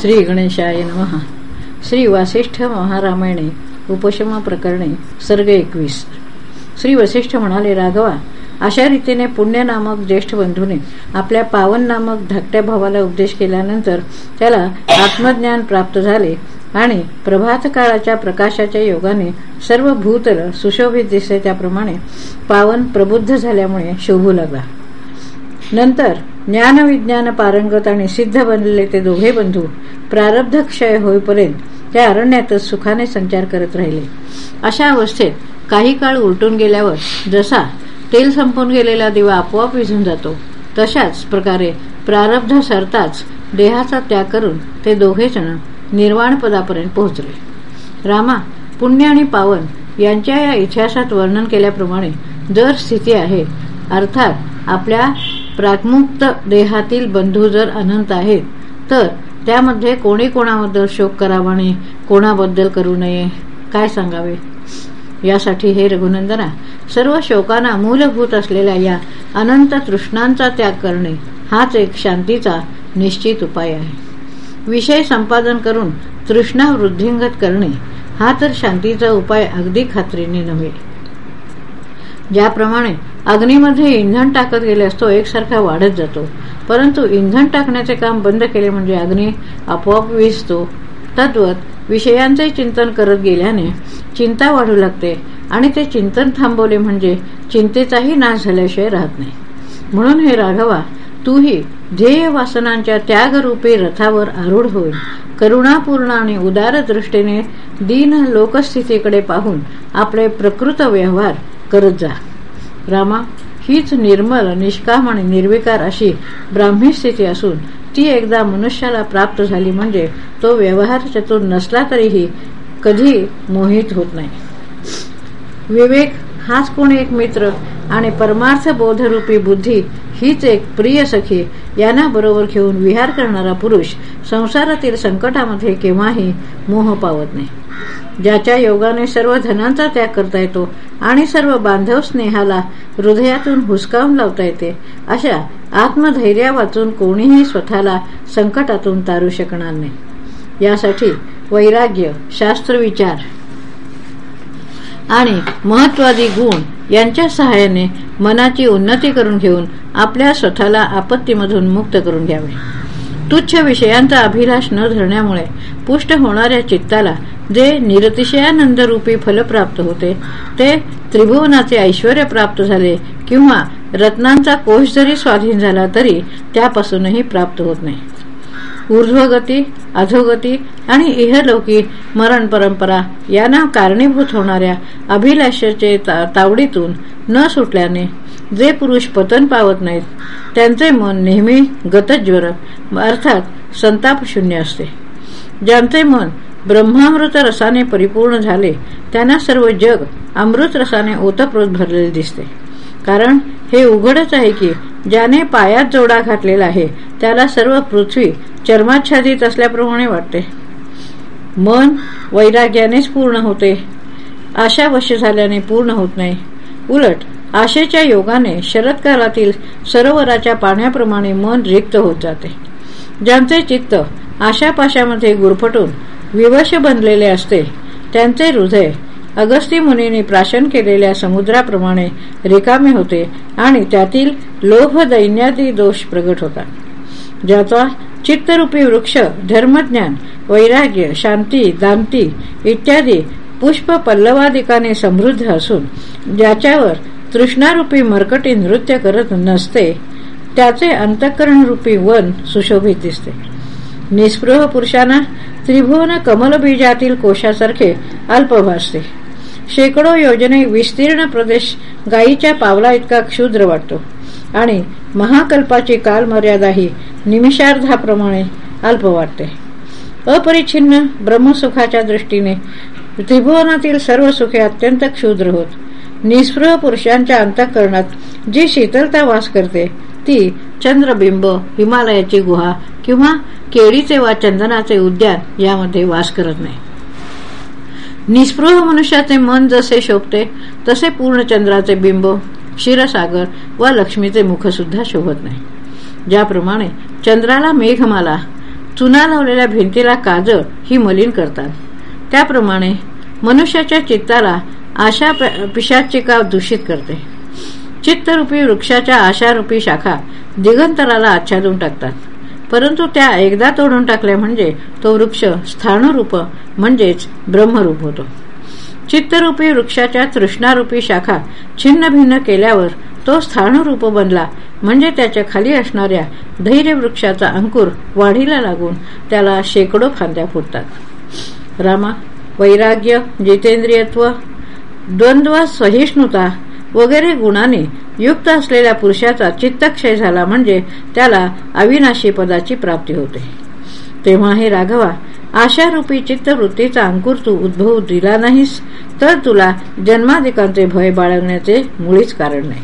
श्री गणेशाय नमः. श्री वासिष्ठ महारामायणे उपशमा प्रकरणे सर्ग एकवीस. श्री वसिष्ठ म्हणाले राघवा अशा रीतीने पुण्य नामक ज्येष्ठ बंधूने आपल्या पावन नामक धाकट्या भावाला उपदेश केल्यानंतर त्याला आत्मज्ञान प्राप्त झाले आणि प्रभात काळाच्या प्रकाशाच्या योगाने सर्व भूतल सुशोभित दिसते त्याप्रमाणे पावन प्रबुद्ध झाल्यामुळे शोभू लागला. नंतर ज्ञानविज्ञान पारंगत आणि सिद्ध बनलेले ते दोघे बंधू प्रारब्ध क्षय होईपर्यंत त्या अरण्यातच सुखाने संचार करत राहिले. अशा अवस्थेत काही काळ उलटून गेल्यावर जसा तेल संपून गेलेला दिवा आपोआप विझून जातो तशाच प्रकारे प्रारब्ध सरताच देहाचा त्याग करून ते दोघे जण निर्वाण पदापर्यंत पोहोचले. रामा पुण्य आणि पावन यांच्या या इतिहासात वर्णन केल्याप्रमाणे जर स्थिती आहे अर्थात आपल्या प्राग्मुक्त देहातील बंधू जर अनंत आहेत तर त्यामध्ये कोणी कोणाबद्दल शोक करावा आणि कोणाबद्दल करू नये? काय सांगावे? यासाठी हे रघुनंदना सर्व शोकांना मूलभूत असलेल्या या अनंत तृष्णांचा त्याग करणे हाच एक शांतीचा निश्चित उपाय आहे. विषय संपादन करून तृष्णा वृद्धिंगत करणे हा तर शांतीचा उपाय अगदी खात्रीने नव्हे. ज्याप्रमाणे अग्नीमध्ये इंधन टाकत गेल्यास तो एकसारखा वाढत जातो. परंतु इंधन टाकण्याचे काम बंद केले म्हणजे अग्नी आपोआप विजतो तद्वत विषयांचे चिंतन करत गेल्याने चिंता वाढू लागते आणि ते चिंतन थांबवले म्हणजे चिंतेचाही नाश झाल्याशिवाय राहत नाही. म्हणून हे राघवा तूही ध्येय वासनांच्या त्यागरूपी रथावर आरूढ होईल. करुणापूर्ण आणि उदार दृष्टीने दीन लोकस्थितीकडे पाहून आपले प्रकृत व्यवहार करत जा. रामा हीच निर्मल निष्काम आणि निर्विकार अशी ब्राह्मी स्थिती असून ती एकदा मनुष्याला प्राप्त झाली म्हणजे तो व्यवहार चतुर नसला तरीही कधी मोहित होत नाही. विवेक हाच कोण एक मित्र आणि परमार्थ बोधरूपी बुद्धी हीच एक प्रिय सखी यांना बरोबर घेऊन विहार करणारा पुरुष संसारातील संकटामध्ये केव्हाही मोह पावत नाही. ज्याच्या योगाने सर्व धनांचा त्याग करता येतो आणि सर्व बांधव स्नेहाला हृदयातून हुसकावून लावता येते अशा आत्मधैर्या वाचून कोणीही स्वतःला संकटातून तारू शकणार नाही. यासाठी वैराग्य शास्त्रविचार आणि महत्वादी गुण यांच्या सहाय्याने मनाची उन्नती करून घेऊन आपल्या स्वतःला आपत्तीमधून मुक्त करून घ्यावे. तुच्छ विषयांचा अभिलाष न धरण्यामुळे पुष्ट होणाऱ्या चित्ताला जे निरतिशयानंद रूपी फल प्राप्त होते ते त्रिभुवनाचे ऐश्वर प्राप्त झाले किंवा रत्नांचा कोश जरी स्वाधीन झाला तरी त्यापासूनही प्राप्त होत नाही. ऊर्ध्वगती अधोगती आणि इहलौकी मरण परंपरा यांना कारणीभूत होणाऱ्या अभिलाषाचे तावडीतून न सुटल्याने जे पुरुष पतन पावत नाहीत त्यांचे मन नेहमी गतज्वर अर्थात संताप शून्य असते. ज्यांचे मन ब्रह्मामृत रसाने परिपूर्ण झाले त्यांना सर्व जग अमृत रसाने ओतप्रोत भरलेले दिसते. कारण हे उघडच आहे की ज्याने पायात जोडा घातलेला आहे त्याला सर्व पृथ्वी चर्माच्छादित असल्याप्रमाणे वाटते. मन वैराग्यानेच पूर्ण होते. आशावश्य झाल्याने पूर्ण होत नाही. उलट आशेच्या योगाने शरदकालातील सरोवराच्या पाण्याप्रमाणे मन रिक्त होत जाते. ज्यांचे चित्त आशापाशामध्ये गुरफटून विवश बनलेले असते त्यांचे हृदय अगस्ती मुनीने प्राशन केलेल्या समुद्राप्रमाणे रिकामे होते आणि त्यातील लोभ दैन्यादी दोष प्रगट होतात. ज्याचा चित्तरूपी वृक्ष धर्मज्ञान वैराग्य शांती दांती इत्यादी पुष्प पल्लवादिकाने समृद्ध असून ज्याच्यावर तृष्णारूपी मरकटी नृत्य करत नसते त्याचे अंतःकरण रूपी वन सुशोभित दिसते. निस्पृह पुरुषांना त्रिभुवन कमलबीजातील कोशासारखे अल्प भासते. शेकडो योजने विस्तीर्ण प्रदेश गायीच्या पावला इतका क्षुद्र वाटतो. आणि महाकल्पाची कालमर्यादाही निमिषार्धाप्रमाणे अल्प वाटते. अपरिच्छिन्न ब्रह्मसुखाच्या दृष्टीने त्रिभुवनातील सर्व सुखे अत्यंत क्षुद्र होत. निस्पृह पुरुषांच्या अंतःकरणात जी शीतलता वास करते ती चंद्रबिंब हिमालयाची गुहा किंवा केळीचे वा चंदनाचे उद्यान यामध्ये वास करत नाही. निस्पृह मनुष्याचे मन जसे शोभते तसे पूर्ण चंद्राचे बिंब क्षीरसागर व लक्ष्मीचे मुख सुद्धा शोभत नाही. ज्याप्रमाणे चंद्राला मेघमाला चुना लावलेल्या भिंतीला काजळ ही मलिन करतात. त्याप्रमाणे मनुष्याच्या चित्ताला आशा पिशाचिका दूषित करते. चित्तरूपी वृक्षाच्या आशारूपी शाखा दिगंतराला आच्छादून टाकतात. परंतु त्या एकदा तोडून टाकल्या म्हणजे तो वृक्ष स्थाणुरूप म्हणजेच ब्रह्मरूप होतो. चित्तरूपी वृक्षाच्या तृष्णारूपी शाखा छिन्न भिन्न केल्यावर तो स्थाणुरूप बनला म्हणजे त्याच्याखाली असणाऱ्या धैर्य वृक्षाचा अंकुर वाढीला लागून त्याला शेकडो फांद्या फुटतात. रामा वैराग्य जितेंद्रियत्व द्वंद्व सहिष्णुता वगैरे गुणाने युक्त असलेल्या पुरुषाचा चित्तक्षय झाला म्हणजे त्याला अविनाशी पदाची प्राप्ती होते. तेव्हा हे राघवा आशारूपी चित्तवृत्तीचा अंकुर तू उद्भवू दिला नाहीस तर तुला जन्माधिकांचे भय बाळगण्याचे मुळीच कारण नाही.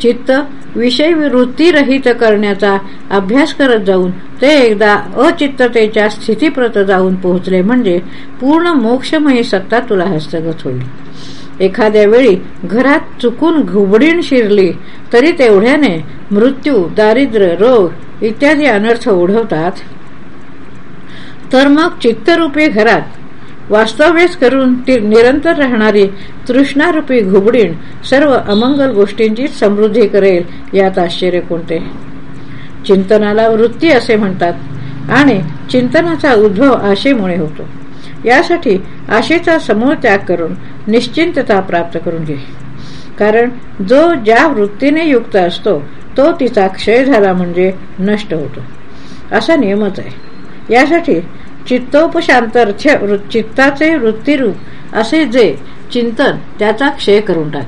चित्त विषय वृत्तीरहित करण्याचा अभ्यास करत जाऊन ते एकदा अचित्ततेच्या स्थितीप्रत जाऊन पोहोचले म्हणजे पूर्ण मोक्षमयी सत्ता तुला हस्तगत होईल. एखाद्या वेळी घरात चुकून घुबडीण शिरली तरी तेवढ्याने मृत्यू दारिद्र्य रोग इत्यादी अनर्थ ओढवतात. तर मग चित्तरूपी घरात वास्तव्यच करून ती निरंतर राहणारी तृष्णारूपी घुबडीण सर्व अमंगल गोष्टींची समृद्धी करेल यात आश्चर्य कोणते? चिंतनाला वृत्ती असे म्हणतात आणि चिंतनाचा उद्भव आशेमुळे होतो. यासाठी आशेचा समूळ त्याग करून निश्चिंतता प्राप्त करून घे. कारण जो ज्या वृत्तीने युक्त असतो तो तिचा क्षय झाला म्हणजे नष्ट होतो. असा नियमच आहे. यासाठी चित्तोपशांतर्थ चित्ताचे वृत्तीरूप असे जे चिंतन त्याचा क्षय करून टाक.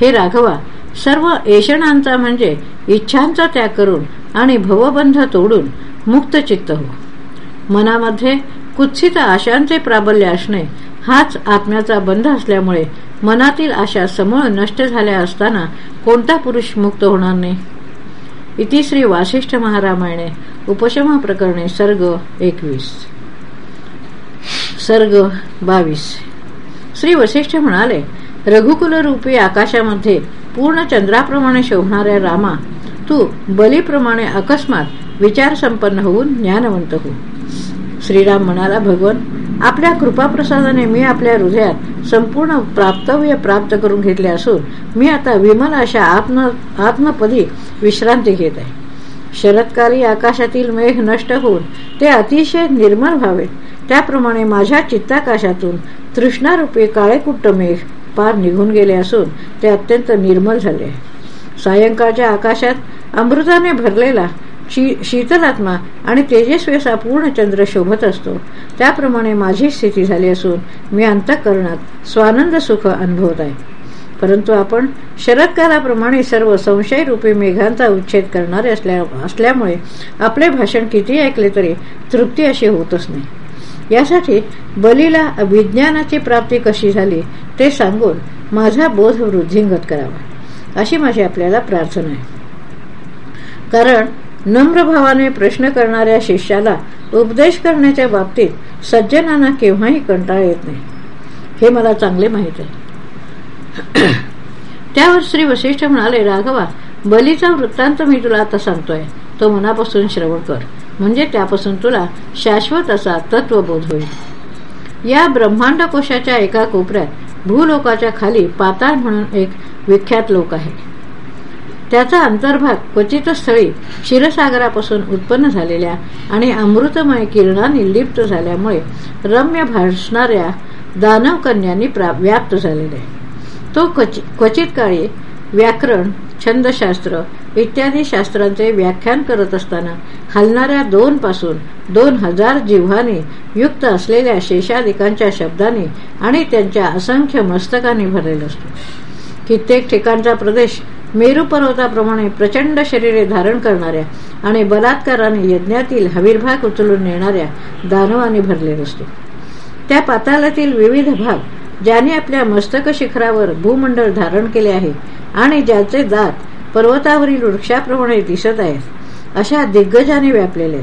हे राघवा सर्व ऐषणांचा म्हणजे इच्छांचा त्याग करून आणि भवबंध तोडून मुक्त चित्त हो. मनामध्ये कुत्सित आशांचे प्राबल्य असणे हाच आत्म्याचा बंध असल्यामुळे मनातील आशा समूळ नष्ट झाल्या असताना कोणता पुरुष मुक्त होणार नाही? इतिश्री वासिष्ठ महारामायणे उपशमा प्रकरणे सर्ग एकवीस. सर्ग बावीस. श्री वशिष्ठ म्हणाले रघुकुल रूपी आकाशामध्ये पूर्ण चंद्राप्रमाणे शोभणाऱ्या रामा तू बलीप्रमाणे अकस्मात विचार संपन्न होऊन ज्ञानवंत हो. श्रीराम म्हणाला भगवन आपल्या कृपाप्रसादाने मी आपल्या हृदयात संपूर्ण प्राप्तव्य प्राप्त करून घेतले असून मी आता विमल अशा आत्म आत्मपदी विश्रांती घेत आहे. शरदकाली आकाशातील मेघ नष्ट होऊन ते अतिशय निर्मल व्हावेत. त्याप्रमाणे माझ्या चित्ताकाशातून तृष्णारूपी काळेकुट्ट मेघ पार निघून गेले असून ते अत्यंत निर्मल झाले. सायंकाळच्या आकाशात अमृताने भरलेला शीतलात्मा आणि तेजस्वी असा पूर्ण चंद्र शोभत असतो. त्याप्रमाणे माझी स्थिती झाली असून मी अंतःकरणात स्वानंद सुख अनुभवत आहे. परंतु आपण शरदकालाप्रमाणे सर्व संशय रूपी मेघांचा उच्छेद करणारे असल्या असल्यामुळे आपले भाषण किती ऐकले तरी तृप्ती अशी होतच नाही. यासाठी बलीला विज्ञानाची प्राप्ती कशी झाली ते सांगून माझा बोध वृद्धिंगत करावा. अशी माझी आपल्याला प्रार्थना आहे. कारण नम्र भावाने प्रश्न करणाऱ्या शिष्याला उपदेश करण्याच्या बाबतीत सज्जनांना केव्हाही कंटाळ येत नाही. हे मला चांगले माहीत आहे. त्यावर श्री वशिष्ठ म्हणाले राघवा बलीचा वृत्तांत मी तुला आता सांगतोय. तो मनापासून श्रवण कर. म्हणजे त्यापासून तुला शाश्वत असा तत्वबोध होईल. या ब्रह्मांड कोशाच्या एका कोपऱ्यात भूलोकाच्या खाली पाताळ म्हणून एक विख्यात लोक आहे. त्याचा अंतर्भाग क्वचित स्थळी क्षीरसागरापासून उत्पन्न झालेल्या आणि अमृतमय किरणांनी लिप्त झाल्यामुळे रम्य भासणाऱ्या दानव कन्यांनी व्याप्त झालेले तो क्वचित काळी व्याकरण छंदशास्त्र इत्यादी शास्त्रांचे व्याख्यान करत असताना हलणाऱ्या दोन पासून दोन हजार जिव्हाने युक्त असलेल्या शेषादिकांच्या शब्दाने आणि त्यांच्या असंख्य मस्तकांनी भरलेला असतो. कित्येक ठिकाणचा प्रदेश मेरू पर्वताप्रमाणे प्रचंड शरीरे धारण करणाऱ्या आणि बलात्काराने यज्ञातील हवीरभाग उचलून नेणाऱ्या दानवाने भरलेला असतो. त्या पातालातील विविध भाग ज्याने आपल्या मस्तक शिखरावर भूमंडळ धारण केले आहे आणि ज्याचे दात पर्वतावरील वृक्षाप्रमाणे दिसत आहेत अशा दिग्गजाने व्यापलेले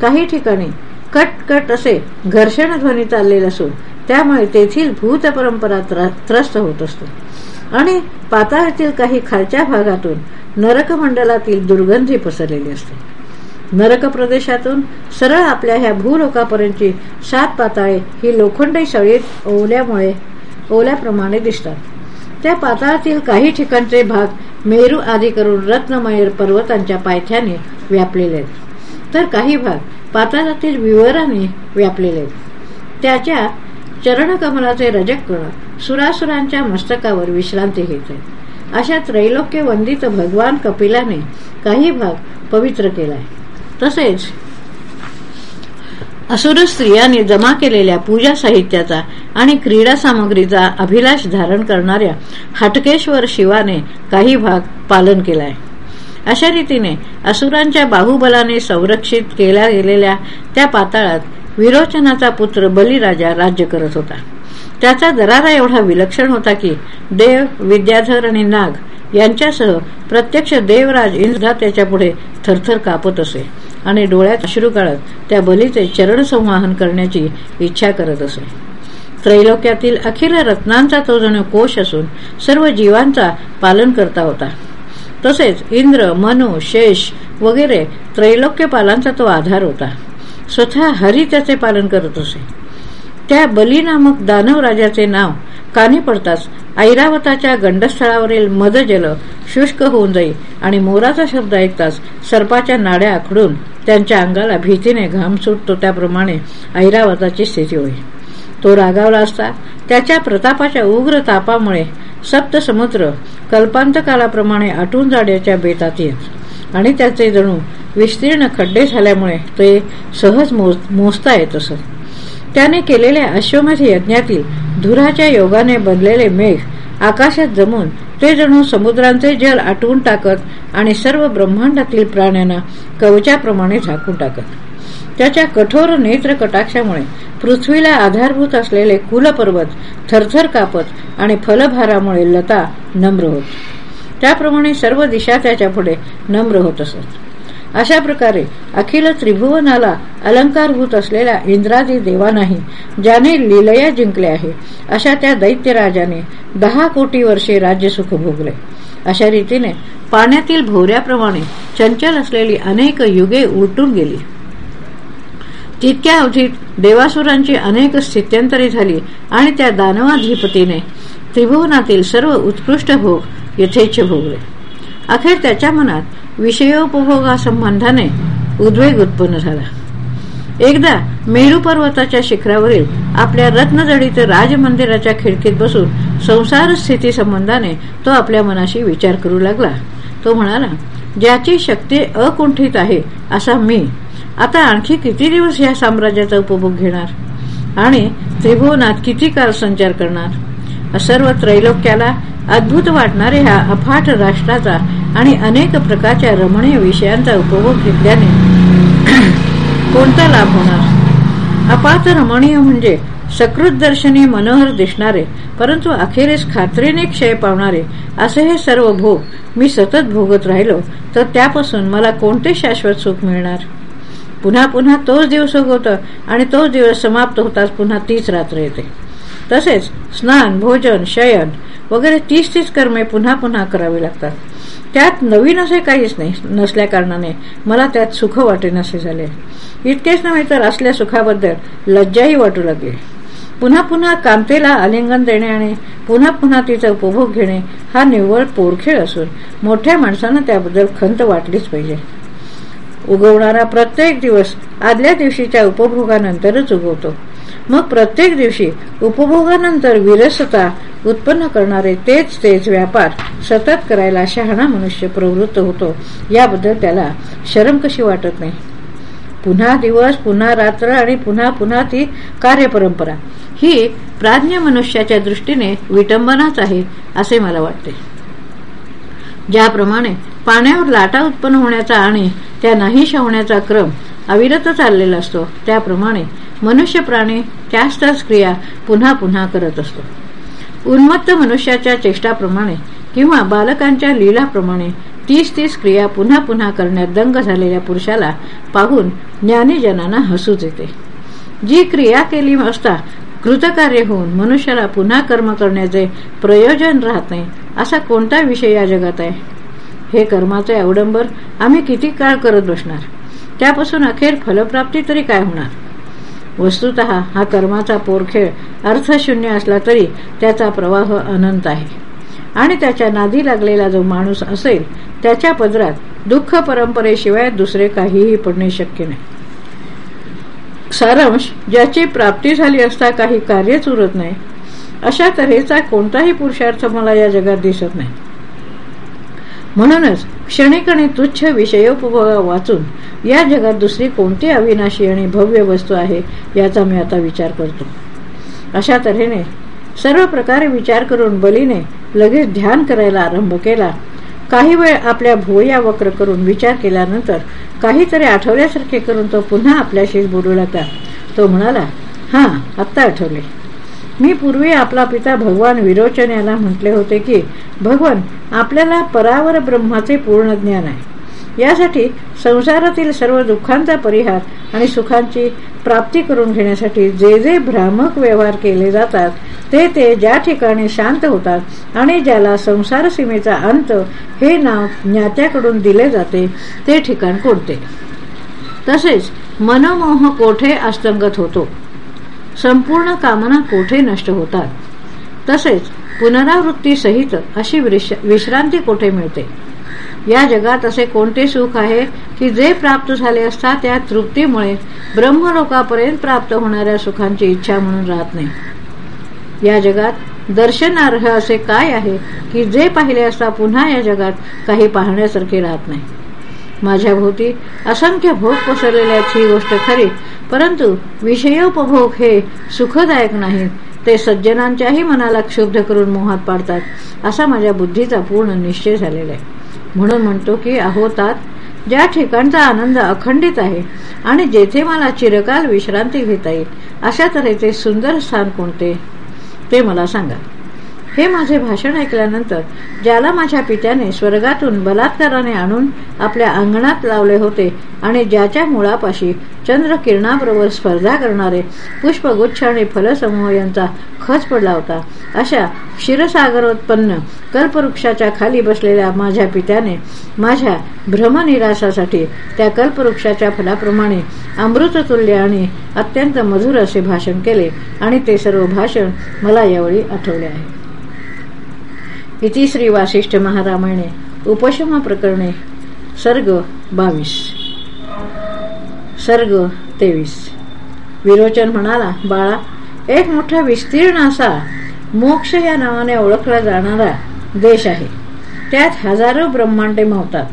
काही ठिकाणी कट कट असे घर्षण ध्वनी चाललेले असून त्यामुळे तेथील भूत परंपरा त्रस्त होत असतो. आणि पाताळातील काही खालच्या भागातून नरकमंडलातील दुर्गंधी पसरलेली असते. नरक प्रदेशातून सरळ आपल्या ह्या भूलोकापर्यंतची सात पाताळे ही लोखंडी सळीत ओल्यामुळे ओल्याप्रमाणे दिसतात. त्या पाताळातील काही ठिकाणचे भाग मेरू आदी करून रत्नमय पर्वतांच्या पायथ्याने व्यापलेले आहेत. तर काही भाग पाताळातील विवराने व्यापलेले आहेत. त्याच्या चरणकमलाचे रजककण सुरासुरांच्या मस्तकावर विश्रांती घेते अशा त्रैलोक्य वंदित भगवान कपिलाने काही भाग पवित्र केला आहे तसेच असुर स्त्रियांनी जमा केलेल्या पूजा साहित्याचा आणि क्रीडा सामग्रीचा अभिलाष धारण करणाऱ्या हटकेश्वर शिवाने काही भाग पालन केलाय. अशा रीतीने असुरांच्या बाहुबलाने संरक्षित केल्या गेलेल्या त्या पाताळात विरोचनाचा पुत्र बलिराजा राज्य करत होता. त्याचा दरारा एवढा विलक्षण होता की देव विद्याधर आणि नाग यांच्यासह प्रत्यक्ष देवराज इंद्रा त्याच्यापुढे थरथर कापत असे. आणि डोळ्यात अश्रू काळत त्या बलीचे चरण संवाहन करण्याची इच्छा करत असे. त्रैलोक्यातील अखिल रत्नांचा तो जण कोश असून सर्व जीवांचा पालन करता होता. तसेच इंद्र मनु शेष वगैरे त्रैलोक्यपालांचा तो आधार होता. स्वतः हरी त्याचे पालन करत असे. त्या बली नामक दानव राजाचे नाव कानी पडताच ऐरावताच्या गंडस्थळावरील मदजल शुष्क होऊन जाई आणि मोराचा शब्द ऐकताच सर्पाच्या नाड्या आखडून त्यांच्या अंगाला भीतीने घाम सुटतो त्याप्रमाणे ऐरावताची स्थिती होई. तो रागावला असता त्याच्या प्रतापाच्या उग्र तापामुळे सप्त समुद्र कल्पांतकालाप्रमाणे आटून जाण्याच्या बेतात येत आणि त्याचे जणू विस्तीर्ण खड्डे झाल्यामुळे ते सहज मोजता येत असत. त्याने केलेल्या अश्वमेध यज्ञातील धुराच्या योगाने बनलेले मेघ आकाशात जमून ते जणू समुद्रांचे जल आटवून टाकत आणि सर्व ब्रह्मांडातील प्राण्यांना कवचाप्रमाणे झाकून टाकत. त्याच्या कठोर नेत्र कटाक्षामुळे पृथ्वीला आधारभूत असलेले कुलपर्वत थरथर कापत आणि फलभारामुळे लता नम्र होत. त्याप्रमाणे सर्व दिशा त्याच्या पुढे नम्र होत असत. अशा प्रकारे अखिल त्रिभुवनाला अलंकारभूत असलेल्या इंद्रादी देवानाही ज्याने लिलया जिंकले आहे. अशा त्या दैत्यराजाने दहा कोटी वर्षे राज्यसुख भोगले. अशा रीतीने पाण्यातील भोवऱ्याप्रमाणे चंचल असलेली अनेक युगे उलटून गेली. तितक्या अवधीत देवासुरांची अनेक स्थित्यंतरे झाली आणि त्या दानवाधिपतीने त्रिभुवनातील सर्व उत्कृष्ट भोग यथेच्छ भोगले. अखेर त्याच्या मनात विषयोपभोगासंबंधाने उद्वेग उत्पन्न झाला. एकदा मेरू पर्वताच्या शिखरावरील आपल्या रत्नजडीत राजमंदिराच्या खिडकीत बसून संसार स्थिती संबंधाने तो आपल्या मनाशी विचार करू लागला. तो म्हणाला ज्याची शक्ती अकुंठित आहे असा मी. आता आणखी किती दिवस या साम्राज्याचा उपभोग घेणार? आणि त्रिभुवनात किती काळ संचार करणार? सर्व त्रैलोक्याला अद्भुत वाटणाऱ्या ह्या अफाट राष्ट्राचा आणि अनेक प्रकारच्या रमणीय विषयांचा उपभोग घेतल्याने कोणता लाभ होणार? अपात रमणीय म्हणजे सकृत दर्शनी मनोहर दिसणारे परंतु अखेरीस खात्रीने क्षय पावणारे असे हे सर्व भोग मी सतत भोगत राहिलो तर त्यापासून मला कोणते शाश्वत सुख मिळणार? पुन्हा पुन्हा तोच दिवस उगवतो आणि तोच दिवस समाप्त होताच पुन्हा तीच रात्र येते. तसेच स्नान भोजन शयन वगैरे तीस तीस कर्मे पुन्हा पुन्हा करावी लागतात. त्यात नवीन असे काहीच नाही नसल्या कारणाने मला त्यात सुख वाटेनसे झाले. इतकेच नव्हे तर असल्या सुखाबद्दल लज्जाही वाटू लागली. पुन्हा पुन्हा कांतेला आलिंगन देणे आणि पुन्हा पुन्हा तिचा उपभोग घेणे हा निव्वळ पोरखेळ असून मोठ्या माणसानं त्याबद्दल खंत वाटलीच पाहिजे. उगवणारा प्रत्येक दिवस आदल्या दिवशीच्या उपभोगानंतरच उगवतो. मग प्रत्येक दिवशी उपभोगानंतर विरसता उत्पन्न करणारे तेच तेच व्यापार सतत करायला शहाणा मनुष्य प्रवृत्त होतो. याबद्दल त्याला शरम कशी वाटत नाही? पुन्हा दिवस पुन्हा रात्र आणि पुन्हा पुन्हा ती कार्यपरंपरा. ही प्राज्ञ मनुष्याच्या दृष्टीने विटंबनाच आहे असे मला वाटते. ज्याप्रमाणे पाण्यावर लाटा उत्पन्न होण्याचा आणि त्या नाहीशा होण्याचा क्रम अविरत चाललेला असतो. त्याप्रमाणे मनुष्य प्राणी त्याच त्याच क्रिया पुन्हा पुन्हा करत असतो. उन्मत्त मनुष्याच्या चेष्टाप्रमाणे किंवा बालकांच्या लीलाप्रमाणे तीस तीस क्रिया पुन्हा पुन्हा करण्यात दंग झालेल्या पुरुषाला पाहून ज्ञानीजनांना हसूच येते. जी क्रिया केली असता कृतकार्य होऊन मनुष्याला पुन्हा कर्म करण्याचे प्रयोजन राहत नाही असा कोणता विषय या जगात आहे? हे कर्माचे अवडंबर आम्ही किती काळ करत बसणार? त्यापासून अखेर फलप्राप्ती तरी काय होणार? वस्तुत हा कर्माचा पोरखेळ अर्थशून्य असला तरी त्याचा प्रवाह अनंत आहे. आणि त्याच्या नादी लागलेला जो माणूस असेल त्याच्या पदरात दुःख परंपरेशिवाय दुसरे काहीही पडणे शक्य नाही. सारांश ज्याची प्राप्ती झाली असता काही कार्यच उरत नाही अशा तऱ्हेचा कोणताही पुरुषार्थ मला या जगात दिसत नाही. म्हणूनच क्षणिक आणि तुच्छ विषयोपभोग वाचून या जगात दुसरी कोणती अविनाशी आणि भव्य वस्तू आहे याचा मी आता विचार करतो. अशा तऱ्हेने सर्व प्रकारे विचार करून बलीने लगेच ध्यान करायला आरंभ केला. काही वेळ आपल्या भोया वक्र करून विचार केल्यानंतर काहीतरी आठवल्यासारखे करून तो पुन्हा आपल्याशीच बोलू लागला. तो म्हणाला हा आत्ता आठवले. मी पूर्वी आपला पिता भगवान विरोचन याला म्हटले होते की भगवान आपल्याला परावर ब्रह्माचे पूर्ण ज्ञान आहे. यासाठी संसारातील सर्व दुःखांचा परिहार आणि सुखांची प्राप्ती करून घेण्यासाठी जे जे भ्रामक व्यवहार केले जातात ते ते ज्या ठिकाणी शांत होतात आणि ज्याला संसार सीमेचा अंत हे नाव ज्ञात्याकडून दिले जाते ते ठिकाण कोणते? तसेच मनमोह कोठे अस्तंगत होतो? संपूर्ण कामना कोठे नष्ट होतात? तसेच पुनरावृत्ती सहित अशी विश्रांती कोठे मिळते? या जगात असे कोणते सुख आहे की जे प्राप्त झाले असता त्या तृप्तीमुळे ब्रह्मलोकापर्यंत प्राप्त होणाऱ्या सुखांची इच्छा म्हणून राहत नाही. या जगात दर्शनार्ह असे काय आहे की जे पाहिले असता पुन्हा या जगात काही पाहण्यासारखे राहत नाही? माझ्या भोवती असंख्य भोग पसरलेल्याची ही गोष्ट खरी परंतु विषयोपभोग हे सुखदायक नाहीत ते सज्जनांच्याही मनाला क्षुब्ध करून मोहात पाडतात असा माझ्या बुद्धीचा पूर्ण निश्चय झालेला आहे. म्हणून म्हणतो की अहोतात ज्या ठिकाणचा आनंद अखंडित आहे आणि जेथे मला चिरकाल विश्रांती घेता येईल अशा तऱ्हेचे सुंदर स्थान कोणते? ते मला सांगा. हे माझे भाषण ऐकल्यानंतर ज्याला माझ्या पित्याने स्वर्गातून बलात्काराने आणून आपल्या अंगणात लावले होते आणि ज्याच्या मुळापाशी चंद्रकिरणाबरोबर स्पर्धा करणारे पुष्पगुच्छ आणि फलसमूह यांचा खच पडला होता अशा क्षीरसागरोत्पन्न कल्पवृक्षाच्या खाली बसलेल्या माझ्या पित्याने माझ्या भ्रमनिराशासाठी त्या कल्पवृक्षाच्या फलाप्रमाणे अमृततुल्य आणि अत्यंत मधुर असे भाषण केले आणि ते सर्व भाषण मला यावेळी आठवले आहे. इति श्री वासिष्ठ महारामायणे उपशमा प्रकरणे सर्ग बावीस. सर्ग तेवीस. विरोचन म्हणाला बाळा एक मोठा विस्तीर्ण असा मोक्ष या नावाने ओळखला जाणारा देश आहे. त्यात हजारो ब्रह्मांडे मावतात.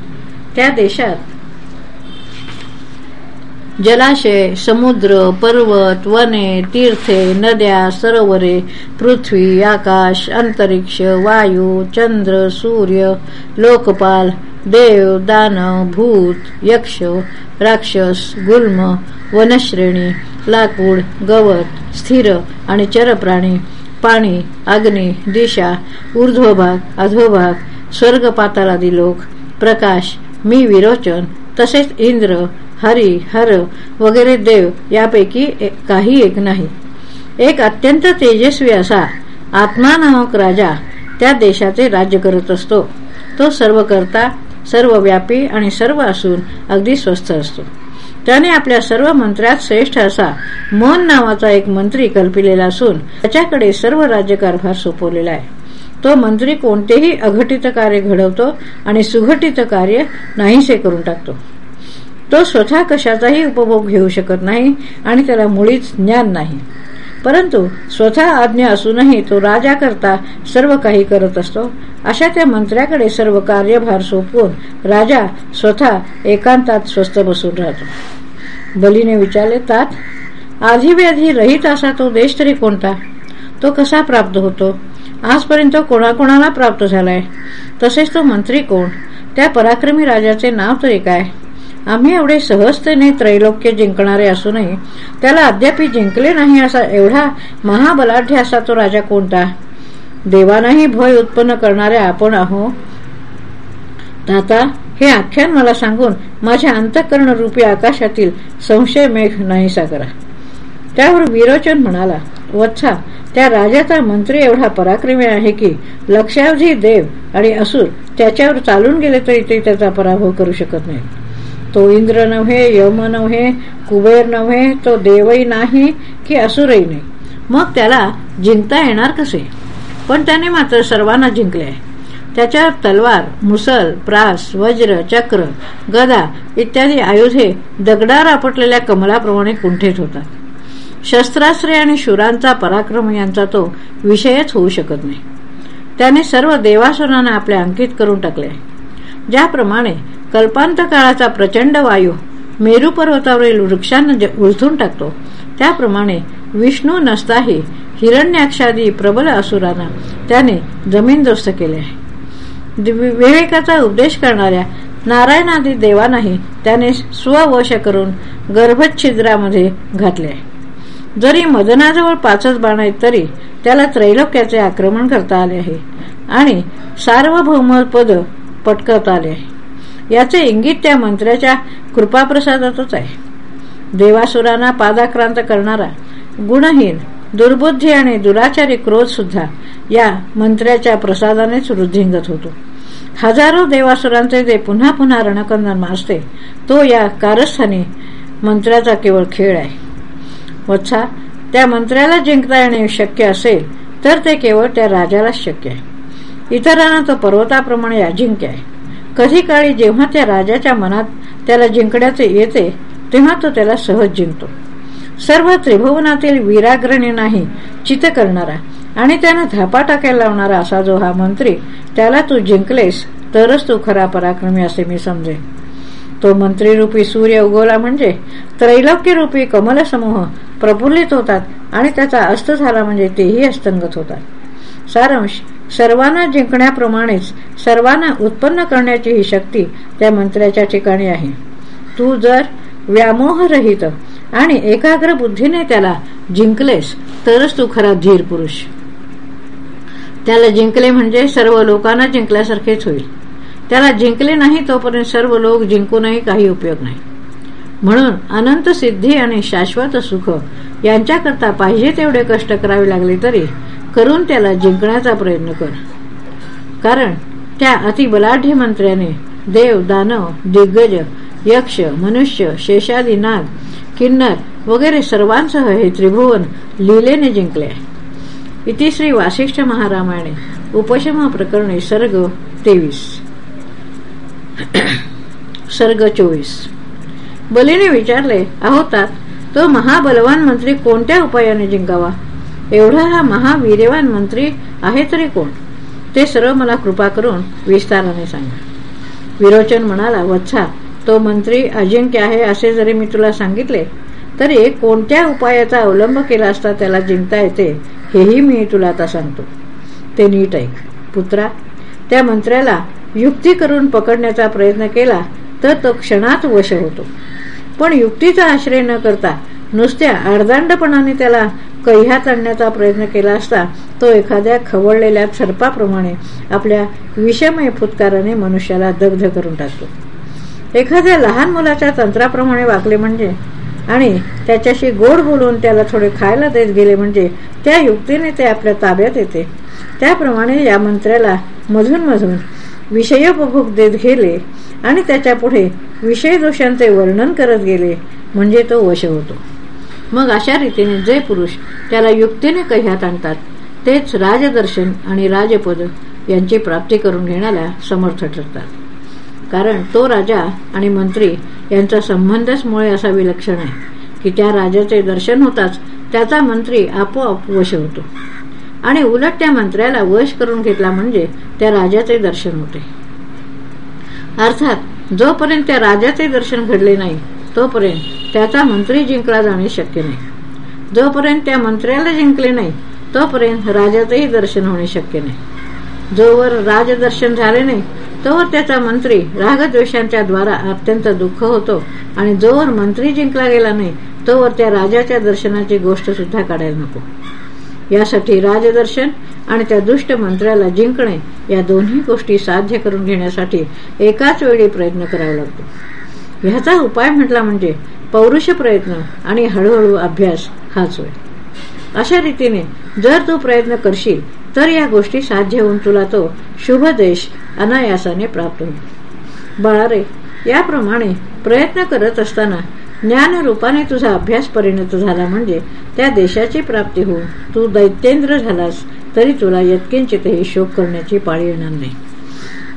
त्या देशात जलाशय समुद्र पर्वत वने तीर्थे नद्या सरोवरे पृथ्वी आकाश अंतरिक्ष वायू चंद्र सूर्य लोकपाल देव दानव भूत यक्ष राक्षस गुल्म वनश्रेणी लाकूड गवत स्थिर आणि चरप्राणी पाणी अग्नी दिशा ऊर्ध्वभाग अधोभाग स्वर्ग पातालादी लोक प्रकाश मी विरोचन तसेच इंद्र हरी हर वगैरे देव यापैकी काही एक नाही. एक अत्यंत तेजस्वी असा आत्मा नामक राजा त्या देशाचे राज्य करत असतो. तो सर्व करता सर्व व्यापी आणि सर्व असून अगदी स्वस्थ असतो. त्याने आपल्या सर्व मंत्र्यात श्रेष्ठ असा मन नावाचा एक मंत्री कल्पिलेला असून त्याच्याकडे सर्व राज्यकारभार सोपवलेला आहे. तो मंत्री कोणतेही अघटित कार्य घडवतो आणि सुघटित कार्य नाहीसे करून टाकतो. तो स्वतः कशाचाही उपभोग घेऊ शकत नाही आणि त्याला मुळीच ज्ञान नाही. परंतु स्वतः आज्ञा असूनही तो राजा करता सर्व काही करत असतो. अशा त्या मंत्र्याकडे सर्व कार्यभार सोपवून राजा स्वतः एकांतात स्वस्त बसून राहतो. बलीने विचारले तात आधीव्याधी रहित असा तो देश तरी कोणता? तो कसा प्राप्त होतो? आजपर्यंत कोणाकोणाला प्राप्त झालाय? तसेच तो मंत्री कोण? त्या पराक्रमी राजाचे नाव तरी काय? आम्ही एवढे सहजतेने त्रैलोक्य जिंकणारे असूनही त्याला अद्याप जिंकले नाही असा एवढा महाबलाढ्य असा तो राजा कोणता? देवानाही भय उत्पन्न करणारे आपण आहो. ताता हे आख्यान मला सांगून माझ्या अंतकरण रूपी आकाशातील संशय मेघ नाहीसा करा. त्यावर विरोचन म्हणाला वत्सा त्या राजाचा मंत्री एवढा पराक्रमी आहे की लक्षावधी देव आणि असुर त्याच्यावर चालून गेले तरी ते त्याचा पराभव करू शकत नाही तो इंद्र नव्हे यम नव्हे कुबेर नव्हे तो देवही नाही की असुरही नाही. मग त्याला जिंकता येणार कसे? पण त्याने मात्र सर्वांना जिंकले आहे. त्याच्या तलवार मुसल प्रास वज्र चक्र गदा इत्यादी आयुधे दगडार आपटलेल्या कमलाप्रमाणे कुंठेत होतात. शस्त्रास्त्रे आणि शुरांचा पराक्रम यांचा तो विषयच होऊ शकत नाही. त्याने सर्व देवासुरांना आपल्या अंकित करून टाकले ज्याप्रमाणे कल्पांत काळाचा प्रचंड वायू मेरू पर्वतावरील वृक्षांना उलथून टाकतो त्याप्रमाणे विष्णू नसताही हिरण्याक्षादी प्रबल असुरांना त्याने जमीनदोस्त केले आहे. विवेकाचा उपदेश करणाऱ्या नारायणादी देवांनाही त्याने स्ववश करून गर्भच्छिद्रामध्ये घातले जरी मदनाजवळ पाचच बाण आहेत तरी त्याला त्रैलोक्याचे आक्रमण करता आले आहे. आणि सार्वभौम पद पटकवता आले. आहे याचे इंगित त्या मंत्र्याच्या कृपाप्रसादातच आहे. देवासुरांना पादाक्रांत करणारा गुणहीन दुर्बुद्धी आणि दुराचारी क्रोध सुद्धा या मंत्र्याच्या प्रसादानेच वृद्धिंगत होतो. हजारो देवासुरांचे जे पुन्हा पुन्हा रणकंदन माजते तो या कारस्थानी मंत्र्याचा केवळ खेळ आहे. वत्सा त्या मंत्र्याला जिंकता येणे शक्य असेल तर ते केवळ त्या राजालाच शक्य आहे. इतरांना तो पर्वताप्रमाणे अजिंक्य आहे. कधी काळी जेव्हा त्या राजाच्या मनात त्याला जिंकण्याचे येते तेव्हा तो त्याला सहज जिंकतो. सर्व त्रिभुवनातील वीराग्रणी नाही चित करणारा आणि त्यानं धापा टाकायला लावणारा असा जो हा मंत्री त्याला तू जिंकलेस तरच तू खरा पराक्रमी असे मी समजे तो मंत्रीरूपी सूर्य उगवला म्हणजे त्रैलोक्यरूपी कमलसमूह प्रफुल्लित होतात आणि त्याचा अस्त झाला म्हणजे तेही अस्तंगत होतात. सारांश सर्वांना जिंकण्याप्रमाणेच सर्वांना उत्पन्न करण्याची ही शक्ती त्या मंत्र्याच्या ठिकाणी आहे. तू जर व्यामोहरहित आणि एकाग्र बुद्धीने त्याला जिंकलेस तरच तू खरा धीर पुरुष. त्याला जिंकले म्हणजे सर्व लोकांना जिंकल्यासारखेच होईल. त्याला जिंकले नाही तोपर्यंत सर्व लोक जिंकूनही काही उपयोग नाही. म्हणून अनंत सिद्धी आणि शाश्वत सुख यांच्याकरता पाहिजे तेवढे कष्ट करावे लागले तरी करून त्याला जिंकण्याचा प्रयत्न कर. कारण त्या अतिबलाढ्य मंत्र्याने देव दानव दिग्गज यक्ष मनुष्य शेषादी नाग किन्नर वगैरे सर्वांसह हे त्रिभुवन लीलेने जिंकले. इतिश्री वासिष्ठ महारामायणे उपशमा प्रकरणे सर्ग तेवीस. सर्ग चोवीस. बलीने विचारले आहोतात तो महाबलवान मंत्री कोणत्या उपायाने जिंकावा? एवढा हा महावीर्यवान मंत्री आहे तरी कोण? ते सर्व मला कृपा करून विस्ताराने सांगा. विरोचन म्हणाला वत्सा तो मंत्री अजिंक्य आहे असे जरी मी तुला सांगितले तरी कोणत्या उपायाचा अवलंब केला असता त्याला जिंकता येते हेही मी तुला आता सांगतो. ते नीट ऐक पुत्रा. त्या मंत्र्याला युक्ती करून पकडण्याचा प्रयत्न केला तर तो क्षणात वश होतो. पण युक्तीचा आश्रय न करता नुसत्या अर्धांडपणाने त्याला कह्यात आणण्याचा प्रयत्न केला असता तो एखाद्या खवळलेल्या सर्पाप्रमाणे आपल्या विषमय फुतकाराने मनुष्याला दग्ध करून टाकतो. एखाद्या लहान मुलाच्या तंत्राप्रमाणे वागले म्हणजे आणि त्याच्याशी गोड बोलून त्याला थोडे खायला देत गेले म्हणजे त्या युक्तीने ते आपल्या ताब्यात येते. त्याप्रमाणे या मंत्र्याला मधून मधून विषयोपभोग देत गेले आणि त्याच्या पुढे विषय दोषांचे वर्णन करत गेले म्हणजे तो वश होतो. मग अशा रीतीने जे पुरुष त्याला युक्तीने कह्यात आणतात तेच राजदर्शन आणि राजपद यांची प्राप्ती करून घेण्याला समर्थ ठरतात. कारण तो राजा आणि मंत्री यांचा संबंधच मुळे असा विलक्षण आहे की त्या राजाचे दर्शन होताच त्याचा मंत्री आपोआप वश होतो. आणि उलट त्या मंत्र्याला वश करून घेतला म्हणजे त्या राजाचे दर्शन होते. अर्थात जोपर्यंत त्या राजाचे दर्शन घडले नाही तोपर्यंत त्याचा मंत्री जिंकला जाणे शक्य नाही. जोपर्यंत त्या मंत्र्याला जिंकले नाही तोपर्यंत राजाचंही दर्शन होणे शक्य नाही. जोवर राजदर्शन झाले नाही तोवर त्याचा मंत्री रागद्वेषांच्या द्वारा अत्यंत दुःख होतो आणि जोवर मंत्री जिंकला गेला नाही तोवर त्या राजाच्या दर्शनाची गोष्ट सुद्धा काढायला नको. यासाठी राजदर्शन आणि त्या दुष्ट मंत्र्याला जिंकणे या दोन्ही गोष्टी साध्य करून घेण्यासाठी एकाच वेळी प्रयत्न करावा लागतो ह्याचा उपाय म्हटला म्हणजे पौरुष प्रयत्न आणि हळूहळू अभ्यास हाच होय. अशा रीतीने जर तू प्रयत्न करशील तर या गोष्टी साध्य होऊन तुला तो शुभ देश अनायासाने प्राप्त होईल. बाळारे याप्रमाणे प्रयत्न करत असताना ज्ञान रूपाने तुझा अभ्यास परिणत झाला म्हणजे त्या देशाची प्राप्ती होऊन तू दैत्येंद्र झालास तरी तुला यत्किंचितही शोक करण्याची पाळी येणार नाही.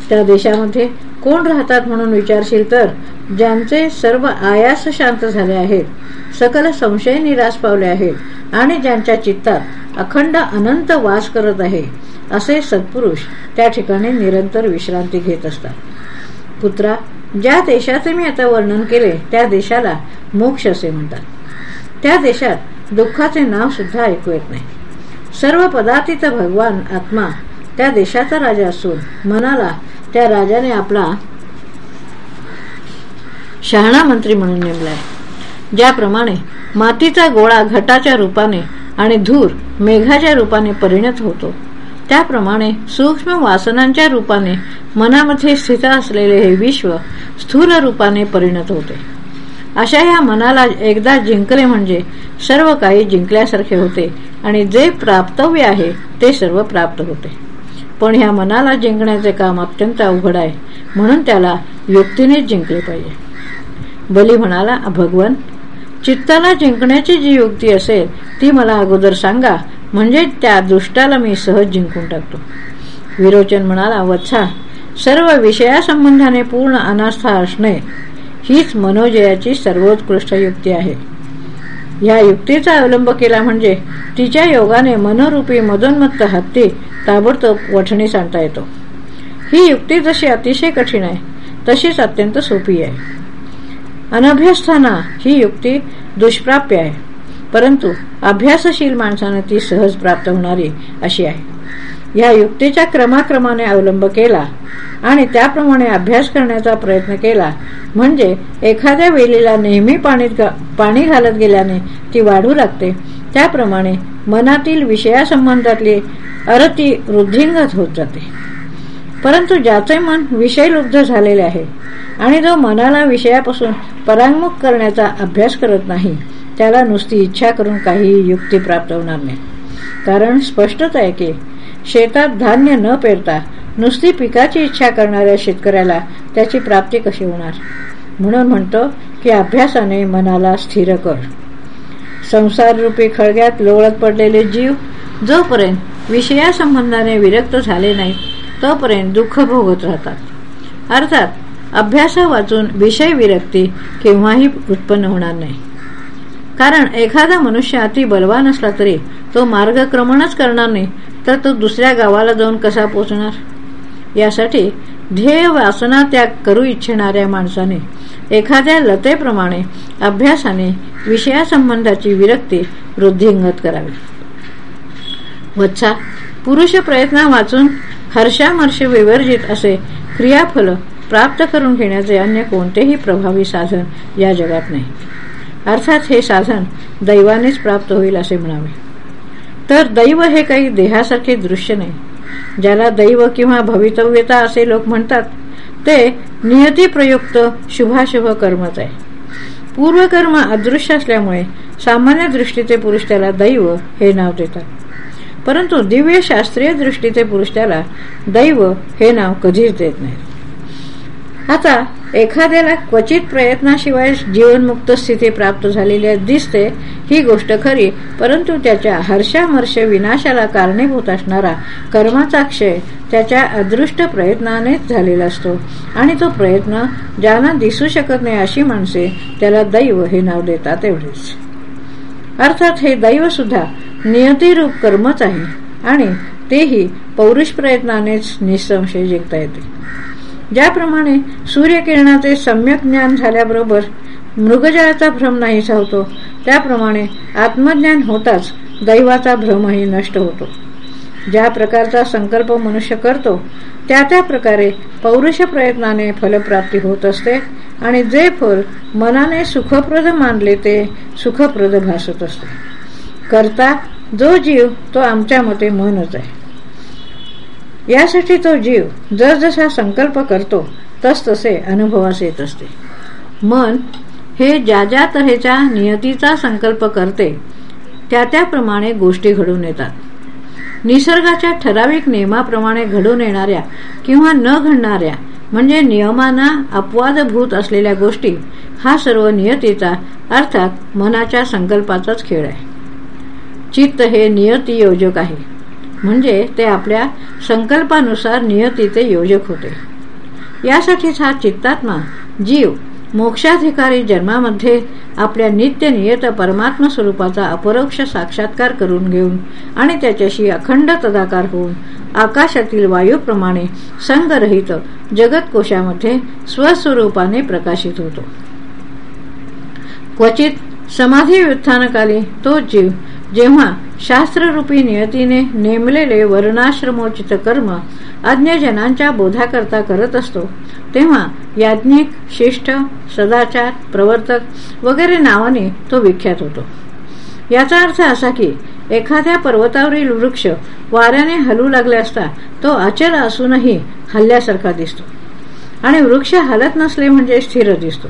त्या देशामध्ये कोण राहतात म्हणून विचारशील तर? ज्यांचे सर्व आयास शांत झाले आहेत सकल संशय निराश पावले आहेत आणि ज्यांच्या चित्तात अखंड अनंत वास करत आहे असे सत्पुरुष त्या ठिकाणी निरंतर विश्रांती घेत असतात. पुत्रा ज्या देशाचे मी आता वर्णन केले त्या देशाला मोक्ष असे म्हणतात. त्या देशात दुःखाचे नाव सुद्धा ऐकू येत नाही. सर्व पदातीत भगवान आत्मा त्या देशाचा राजा असून मनाला त्या राजाने आपला शहाणा मंत्री म्हणून नेमलाय. ज्याप्रमाणे मातीचा गोळा घटाच्या रूपाने आणि धूर मेघाच्या रूपाने परिणत होतो त्याप्रमाणे सूक्ष्म वासनांच्या रूपाने मनामध्ये स्थित असलेले हे विश्व स्थूल रूपाने परिणत होते. अशा ह्या मनाला एकदा जिंकले म्हणजे सर्व काही जिंकल्यासारखे होते आणि जे प्राप्तव्य आहे ते सर्व प्राप्त होते. पण ह्या मनाला जिंकण्याचे काम अत्यंत अवघड आहे. म्हणून त्याला युक्तीनेच जिंकले पाहिजे. बली म्हणाला भगवन चित्ताला जिंकण्याची जी युक्ती असेल ती मला अगोदर सांगा. म्हणजे त्या दृष्टाला मी सहज जिंकून टाकतो. विरोचन म्हणाला वत्सा सर्व विषयासंबंधाने पूर्ण अनास्था असणे हीच मनोजयाची सर्वोत्कृष्ट युक्ती आहे. या युक्तीचा अवलंब केला म्हणजे तिच्या योगाने मनोरूपी मदोन्मत्त हत्ती ताबडतोब वठणी आणता येतो. ही युक्ती जशी अतिशय कठीण आहे तशीच अत्यंत सोपी आहे. अनभ्यस्थाना ही युक्ती दुष्प्राप्य आहे परंतु अभ्यासशील माणसाने ती सहज प्राप्त होणारी अशी आहे. या युक्तीच्या क्रमाक्रमाने अवलंब केला आणि त्याप्रमाणे अभ्यास करण्याचा प्रयत्न केला म्हणजे एखाद्या वेलीला नेहमी पाणी घालत गेल्याने ती वाढू लागते. त्याप्रमाणे मनातील विषयासंबंधातली अरती वृद्धिंगत होत जाते. परंतु ज्याचे मन विषयलुब्ध झालेले आहे आणि जो मनाला विषयापासून परांगमुख करण्याचा अभ्यास करत नाही त्याला नुसती इच्छा करून काही युक्ती प्राप्त होणार नाही. कारण स्पष्टच आहे की शेतात धान्य न पेरता नुसती पिकाची इच्छा करणाऱ्या शेतकऱ्याला त्याची प्राप्ती कशी होणार? म्हणून म्हणतो की अभ्यासाने मनाला स्थिर कर. संसाररूपी खळग्यात लोळत पडलेले जीव जोपर्यंत विषयासंबंधाने विरक्त झाले नाही तोपर्यंत दुःख भोगत राहतात. अर्थात अभ्यासा वाचून विषय विरक्ती केव्हाही उत्पन्न होणार नाही. कारण एखादा मनुष्य अति बलवान असला तरी तो मार्गक्रमणच करणार नाही तर तो दुसऱ्या गावाला जाऊन कसा पोचणार? यासाठी ध्येय वासना त्याग करू इच्छिणाऱ्या माणसाने एखाद्या लतेप्रमाणे अभ्यासाने विषयासंबंधाची विरक्ती वृद्धिंगत करावी. वत्सा पुरुष प्रयत्न वाचून हर्षामर्ष विवर्जित असे क्रियाफल प्राप्त करून घेण्याचे अन्य कोणतेही प्रभावी साधन या जगात नाही. अर्थात हे साधन दैवानेच प्राप्त होईल असे म्हणावे. तर दैव हे काही देहासारखे दृश्य नाही. ज्याला दैव किंवा भवितव्यता असे लोक म्हणतात ते नियतीप्रयुक्त शुभाशुभ कर्मच आहे. पूर्वकर्म अदृश्य असल्यामुळे सामान्य दृष्टीचे पुरुष त्याला दैव हे नाव देतात. परंतु दिव्य शास्त्रीय दृष्टीचे पुरुष त्याला दैव हे नाव कधीच देत नाही आता एखाद्याला क्वचित प्रयत्नाशिवाय जीवनमुक्त स्थिती प्राप्त झालेली दिसते ही गोष्ट खरी परंतु त्याच्या हर्षामर्ष विनाशाला कारणीभूत असणारा कर्माचा क्षय त्याच्या अदृष्ट प्रयत्नानेच झालेला असतो. आणि तो प्रयत्न ज्यांना दिसू शकत नाही अशी माणसे त्याला दैव हे नाव देतात एवढेच. अर्थात हे दैव सुद्धा नियतीरूप कर्मच आहे आणि तेही पौरुष प्रयत्नानेच निसंशय जिंकता येते. ज्याप्रमाणे सूर्यकिरणाचे सम्यक ज्ञान झाल्याबरोबर मृगजळाचा भ्रम नाहीसा होतो त्याप्रमाणे आत्मज्ञान होताच दैवाचा भ्रमही नष्ट होतो. ज्या प्रकारचा संकल्प मनुष्य करतो त्या त्या प्रकारे पौरुष प्रयत्नाने फलप्राप्ती होत असते आणि जे फल मनाने सुखप्रद मानले ते सुखप्रद भासत असते. करता जो जीव तो आमच्या मते मनच आहे. यासाठी तो जीव जसजसा संकल्प करतो तस तसे अनुभवास येत असते. मन हे ज्या ज्या तऱ्हेच्या नियतीचा संकल्प करते त्या त्याप्रमाणे गोष्टी घडून येतात. निसर्गाच्या ठराविक नियमाप्रमाणे घडून येणाऱ्या किंवा न घडणाऱ्या म्हणजे नियमांना अपवादभूत असलेल्या गोष्टी हा सर्व नियतीचा अर्थात मनाच्या संकल्पाचाच खेळ आहे. चित्त हे नियती योजक आहे. म्हणजे ते आपल्या संकल्पानुसार नियतीचे योजक होते. यासाठीच हा चित्तात्मा जीव मोक्षाधिकारी जन्मामध्ये आपल्या नित्य नियत परमात्म स्वरूपाचा अपरोक्ष साक्षात्कार करून घेऊन आणि त्याच्याशी अखंड तदाकार होऊन आकाशातील वायूप्रमाणे संगरहित जगतकोशामध्ये स्वस्वरूपाने प्रकाशित होतो. क्वचित समाधी व्युत्थानकाली तो जीव जेव्हा शास्त्ररूपी नियतीने नेमलेले वर्णाश्रमोचित कर्म अज्ञजनांच्या बोधाकरता करत असतो. तेव्हा याज्ञिक शिष्ट सदाचार प्रवर्तक वगैरे नावाने तो विख्यात होतो. याचा अर्थ असा की एखाद्या पर्वतावरील वृक्ष वाऱ्याने हलू लागले असता तो अचल असूनही हल्ल्यासारखा दिसतो. आणि वृक्ष हलत नसले म्हणजे स्थिर दिसतो.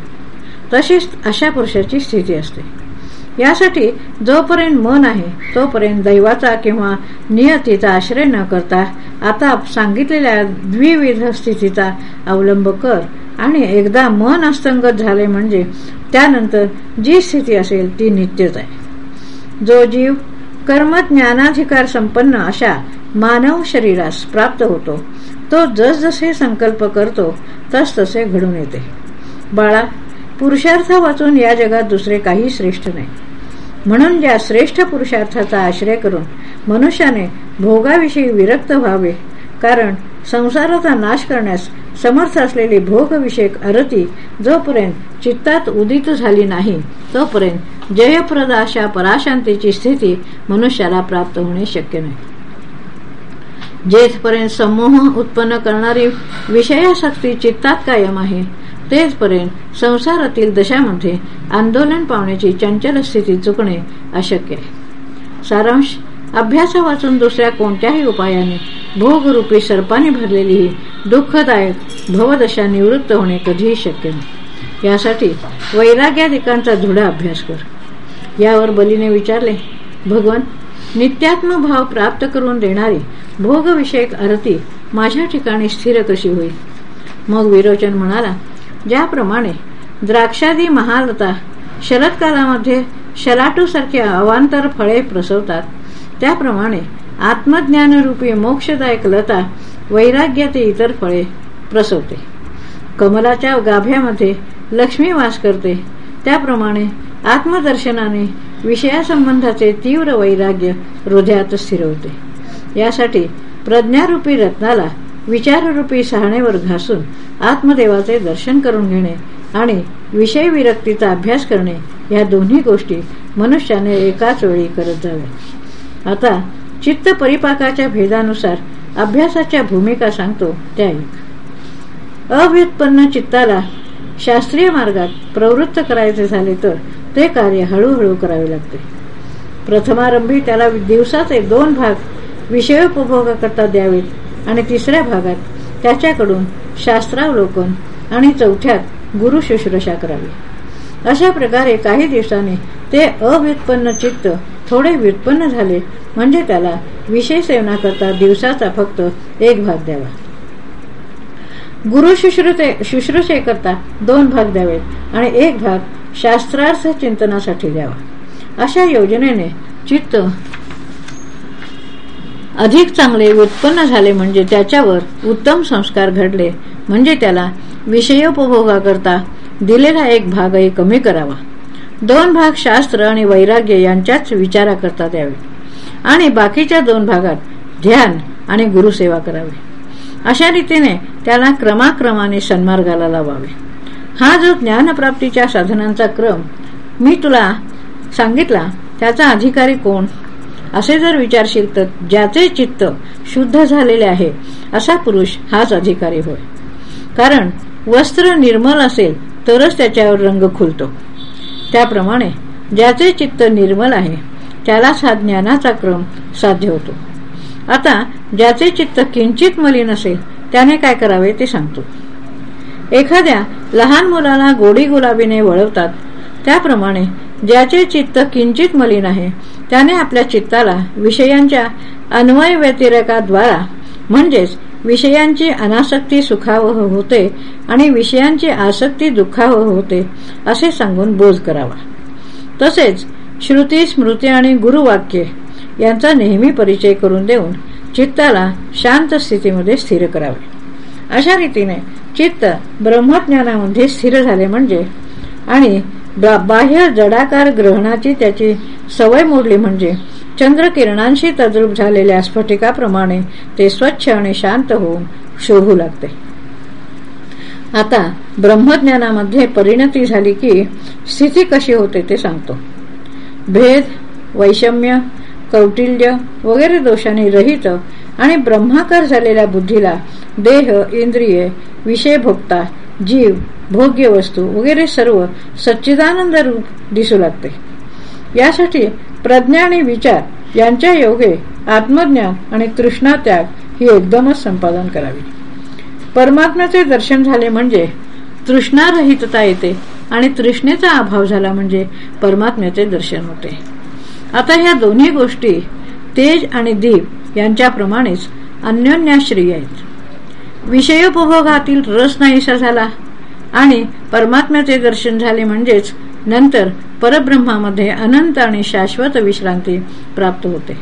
तशीच अशा पुरुषाची स्थिती असते. यासाठी जोपर्यंत मन आहे तोपर्यंत दैवाचा किंवा नियतीचा आश्रय न करता आता सांगितलेल्या द्विविध स्थितीचा अवलंब कर आणि एकदा मन अस्तंगत झाले म्हणजे त्यानंतर जी स्थिती असेल ती नित्यच आहे. जो जीव कर्मज्ञानाधिकार संपन्न अशा मानव शरीरास प्राप्त होतो तो जसजसे संकल्प करतो तसतसे घडून येते. बाळा पुरुषार्थ वाचून या जगात दुसरे काही श्रेष्ठ नाही. म्हणून ज्या श्रेष्ठ पुरुषार्थाचा आश्रय करून मनुष्याने भोगाविषयी विरक्त व्हावे कारण संसाराचा नाश करण्यास समर्थ असलेली भोगविषयक अरती जोपर्यंत चित्तात उदित झाली नाही तोपर्यंत जयप्रद अशा पराशांतीची स्थिती मनुष्याला प्राप्त होणे शक्य नाही. जेथपर्यंत समूह उत्पन्न करणारी विषयाशक्ती चित्तात कायम आहे तेचपर्यंत संसारातील दशामध्ये आंदोलन पावण्याची चंचल स्थिती चुकणे अशक्य आहे. सारांश अभ्यासा वाचून दुसऱ्या कोणत्याही उपायाने भोगरूपी सर्पाने भरलेली ही दुःखदायक भवदशा निवृत्त होणे कधीही शक्य नाही. यासाठी वैराग्याधिकांचा धुडा अभ्यास कर. यावर बलीने विचारले भगवान नित्यात्म भाव प्राप्त करून देणारी भोगविषयक आरती माझ्या ठिकाणी स्थिर कशी होईल? मग विरोचन म्हणाला ज्याप्रमाणे द्राक्षादी महालता शरदकालामध्ये शलाटूसारखे अवांतर फळे प्रसवतात त्याप्रमाणे आत्मज्ञानरूपी मोक्षदायक लता वैराग्याचे इतर फळे प्रसवते. कमलाच्या गाभ्यामध्ये लक्ष्मी वास करते त्याप्रमाणे आत्मदर्शनाने विषयासंबंधाचे तीव्र वैराग्य हृदयात स्थिरवते. यासाठी प्रज्ञारूपी रत्नाला विचाररूपी सहाणेवर घासून आत्मदेवाचे दर्शन करून घेणे आणि विषय विरक्तीचा अभ्यास करणे या दोन्ही गोष्टी मनुष्याने एकाच वेळी करत जाव्या आता चित्त परिपाकाच्या भेदानुसार अभ्यासाच्या भूमिका सांगतो त्या एक. अव्युत्पन्न चित्ताला शास्त्रीय मार्गात प्रवृत्त करायचे झाले तर ते कार्य हळूहळू करावे लागते. प्रथमारंभी त्याला दिवसाचे दोन भाग विषयोपभोगाकरता द्यावेत. आणि तिसऱ्या भागात त्याच्याकडून शास्त्रावलोकन आणि चौथ्यात गुरु शुश्रूषा करावी. अशा प्रकारे काही दिवसांनी ते अव्युत्पन्न चित्त थोडे व्युत्पन्न झाले म्हणजे त्याला विषय सेवनाकरता दिवसाचा फक्त एक भाग द्यावा. गुरु शुश्रूषे करता दोन भाग द्यावेत आणि एक भाग शास्त्रार्थ चिंतनासाठी द्यावा. अशा योजनेने चित्त अधिक चांगले उत्पन्न झाले म्हणजे त्याच्यावर उत्तम संस्कार घडले. म्हणजे त्याला विषयोपभोगाकरता दिलेला एक भागही कमी करावा. दोन भाग शास्त्र आणि वैराग्य यांच्याच विचाराकरता द्यावे. आणि बाकीच्या दोन भागात ध्यान आणि गुरुसेवा करावी. अशा रीतीने त्याला क्रमाक्रमाने सन्मार्गाला लावावे. हा जो ज्ञानप्राप्तीच्या साधनांचा क्रम मी तुला सांगितला त्याचा अधिकारी कोण? असे जर विचारशील तर ज्याचे चित्त शुद्ध झालेले आहे असा पुरुष हाच अधिकारी होय. कारण वस्त्र निर्मल असेल तरच त्याच्यावर रंग खुलतो. त्याप्रमाणे ज्याचे चित्त निर्मल आहे त्यालाच हा ज्ञानाचा क्रम साध्य होतो. आता ज्याचे चित्त किंचित मलिन असेल त्याने काय करावे ते सांगतो. एखाद्या लहान मुलाला गोडी गुलाबीने वळवतात त्याप्रमाणे ज्याचे चित्त किंचित मलिन आहे त्याने आपल्या चित्ताला विषयांच्या अन्वय व्यतिरेकाद्वारा म्हणजेच विषयांची अनासक्ती सुखावह होते आणि विषयांची आसक्ती दुःखावह होते असे सांगून बोध करावा. तसेच श्रुती स्मृती आणि गुरुवाक्य यांचा नेहमी परिचय करून देऊन चित्ताला शांत स्थितीमध्ये स्थिर करावे. अशा रीतीने चित्त ब्रह्मज्ञानामध्ये स्थिर झाले म्हणजे आणि बाह्य जडाकार ग्रहणाची त्याची सवय मोडली म्हणजे चंद्रकिरणांशी तद्रूप झालेल्या स्फटिकाप्रमाणे ते स्वच्छ आणि शांत होऊन शोभू लागते. आता ब्रह्मज्ञानामध्ये परिणती झाली की स्थिती कशी होते ते सांगतो. भेद वैषम्य कौटिल्य वगैरे दोषांनी रहित आणि ब्रह्माकार झालेल्या बुद्धीला देह इंद्रिये विषय भोगता जीव भोग्य वस्तू वगैरे सर्व सच्चिदानंद रूप दिसू लागते. यासाठी प्रज्ञा आणि विचार यांच्या योगे आत्मज्ञान आणि तृष्णात्याग ही एकदमच संपादन करावी. परमात्म्याचे दर्शन झाले म्हणजे तृष्णारहितता येते आणि तृष्णेचा अभाव झाला म्हणजे परमात्म्याचे दर्शन होते. आता ह्या दोन्ही गोष्टी तेज आणि दीप यांच्याप्रमाणेच अन्योन्याश्रयी आहेत. विषयोपभोगातील रस नाहीसा झाला आणि परमात्म्याचे दर्शन झाले म्हणजेच नंतर परब्रह्मामध्ये अनंत आणि शाश्वत विश्रांती प्राप्त होते.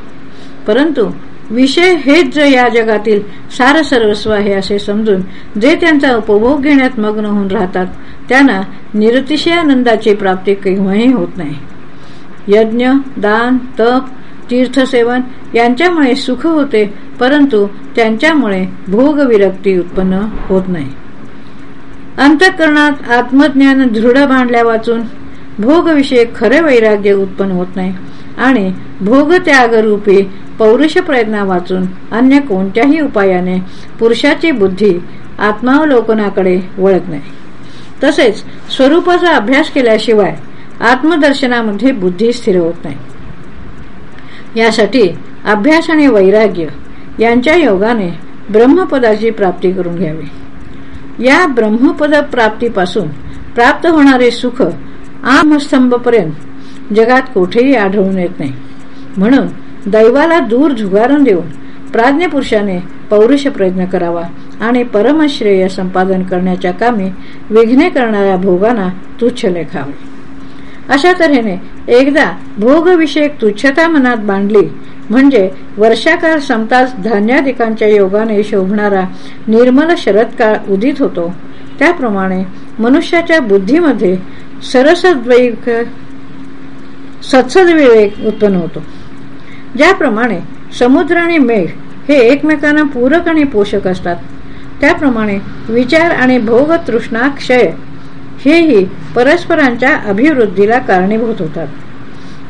परंतु विषय हेच जे या जगातील सार सर्वस्व आहे असे समजून जे त्यांचा उपभोग घेण्यात मग्न होऊन राहतात त्यांना निरतिशय आनंदाची प्राप्ती केव्हाही होत नाही. यज्ञ दान तप तीर्थसेवन यांच्यामुळे सुख होते परंतु त्यांच्यामुळे भोगविरक्ती उत्पन्न होत नाही. अंतःकरणात आत्मज्ञान दृढ बांधल्या वाचून भोगविषयक खरे वैराग्य उत्पन्न होत नाही आणि भोगत्यागरूपी पौरुष प्रयत्ना वाचून अन्य कोणत्याही उपायाने पुरुषाची बुद्धी आत्मावलोकनाकडे वळत नाही. तसेच स्वरूपाचा अभ्यास केल्याशिवाय आत्मदर्शनामध्ये बुद्धी स्थिर होत नाही. यासाठी अभ्यास आणि वैराग्य यांच्या योगाने ब्रह्मपदाची प्राप्ती करून घ्यावी. या ब्रह्मपद प्राप्तीपासून प्राप्त होणारे सुख आमस्तंभपर्यंत जगात कोठेही आढळून येत नाही. म्हणून दैवाला दूर झुगारून देऊन प्राज्ञपुरुषाने पौरुष प्रयत्न करावा आणि परमश्रेय संपादन करण्याच्या कामी विघ्ने करणाऱ्या भोगांना तुच्छ लेखावे. अशा तऱ्हेने एकदा भोगविषयक तुच्छता मनात बांधली. म्हणजे वर्षाकाळ संपताच धान्याधिकांच्या योगाने शोभणारा निर्मल शरदकाळ उदित होतो. त्याप्रमाणे मनुष्याच्या बुद्धीमध्ये सरसद्वैक सत्सदविवेक उत्पन्न होतो. ज्याप्रमाणे समुद्र आणि मेघ हे एकमेकांना पूरक आणि पोषक असतात. त्याप्रमाणे विचार आणि भोगतृष्णा क्षय हेही परस्परांच्या अभिवृद्धीला कारणीभूत होतात.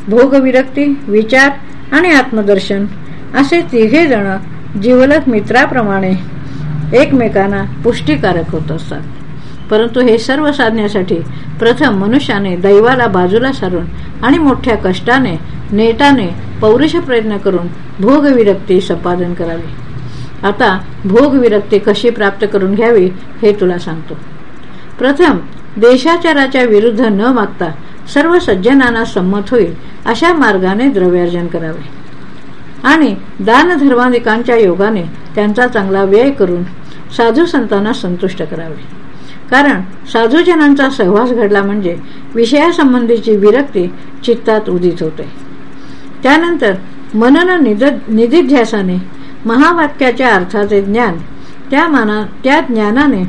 भोगविरक्ती विचार आणि आत्मदर्शन असे तिघे जण जीवलक मित्राप्रमाणे एकमेकांना पुष्टीकारक होत असतात. परंतु हे सर्व साधण्यासाठी प्रथम मनुष्याने दैवाला बाजूला सारून आणि मोठ्या कष्टाने नेटाने पौरुष प्रयत्न करून भोगविरक्ती संपादन करावी. आता भोगविरक्ती कशी प्राप्त करून घ्यावी हे तुला सांगतो. प्रथम देशाचाराच्या विरुद्ध न मागता सर्व सज्जनांना संमत होईल अशा मार्गाने द्रव्यार्जन करावे. आणि दानधर्माधिकांच्या योगाने त्यांचा चांगला व्यय करून साधू संतांना संतुष्ट करावे. कारण साधूजनांचा सहवास घडला म्हणजे विषयासंबंधीची विरक्ती चित्तात उदित होते. त्यानंतर मनन निधिध्यासाने महावाक्याच्या अर्थाचे ज्ञान त्या माना त्या ज्ञानाने